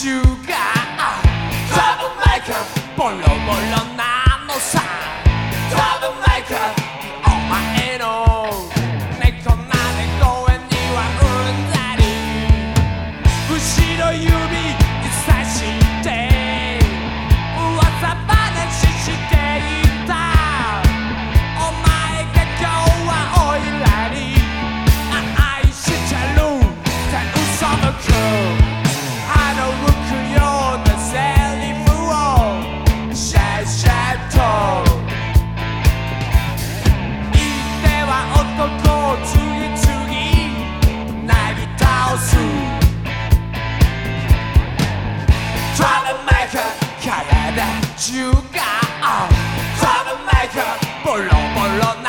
you got. Troublemaker, bolo, bolo. you got on. Troublemaker, bolo bolo.